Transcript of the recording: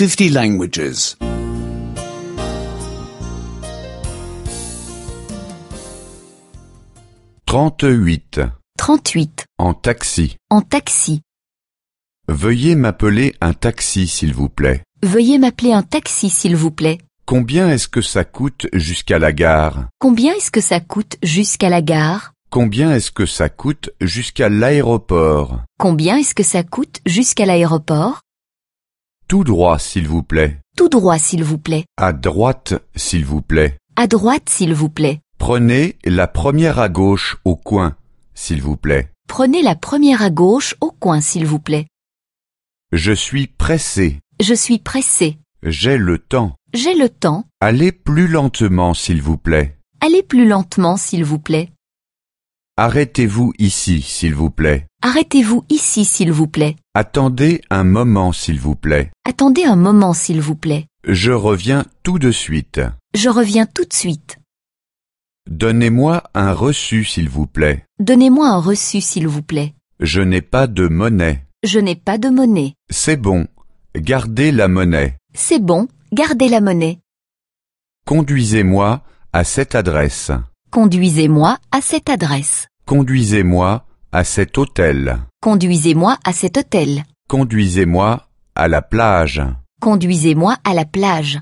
50 languages. 38. 38. En taxi. En taxi. Veuillez m'appeler un taxi s'il vous plaît. Veuillez m'appeler un taxi s'il vous plaît. Combien est-ce que ça coûte jusqu'à la gare? Combien est-ce que ça coûte jusqu'à la gare? Combien est-ce que ça coûte jusqu'à l'aéroport? Combien est-ce que ça coûte jusqu'à l'aéroport? Tout droit s'il vous plaît. Tout droit s'il vous plaît. À droite s'il vous plaît. À droite s'il vous plaît. Prenez la première à gauche au coin s'il vous plaît. Prenez la première à gauche au coin s'il vous plaît. Je suis pressé. Je suis pressé. J'ai le temps. J'ai le temps. Allez plus lentement s'il vous plaît. Allez plus lentement s'il vous plaît. Arrêtez-vous ici s'il vous plaît. Arrêtez-vous ici s'il vous plaît. Attendez un moment s'il vous plaît. Attendez un moment s'il vous plaît. Je reviens tout de suite. Je reviens tout de suite. Donnez-moi un reçu s'il vous plaît. Donnez-moi un reçu s'il vous plaît. Je n'ai pas de monnaie. Je n'ai pas de monnaie. C'est bon. Gardez la monnaie. C'est bon, gardez la monnaie. Conduisez-moi à cette adresse. Conduisez-moi à cette adresse. Conduisez-moi à cet hôtel. Conduisez-moi à cet hôtel. Conduisez-moi à la plage. Conduisez-moi à la plage.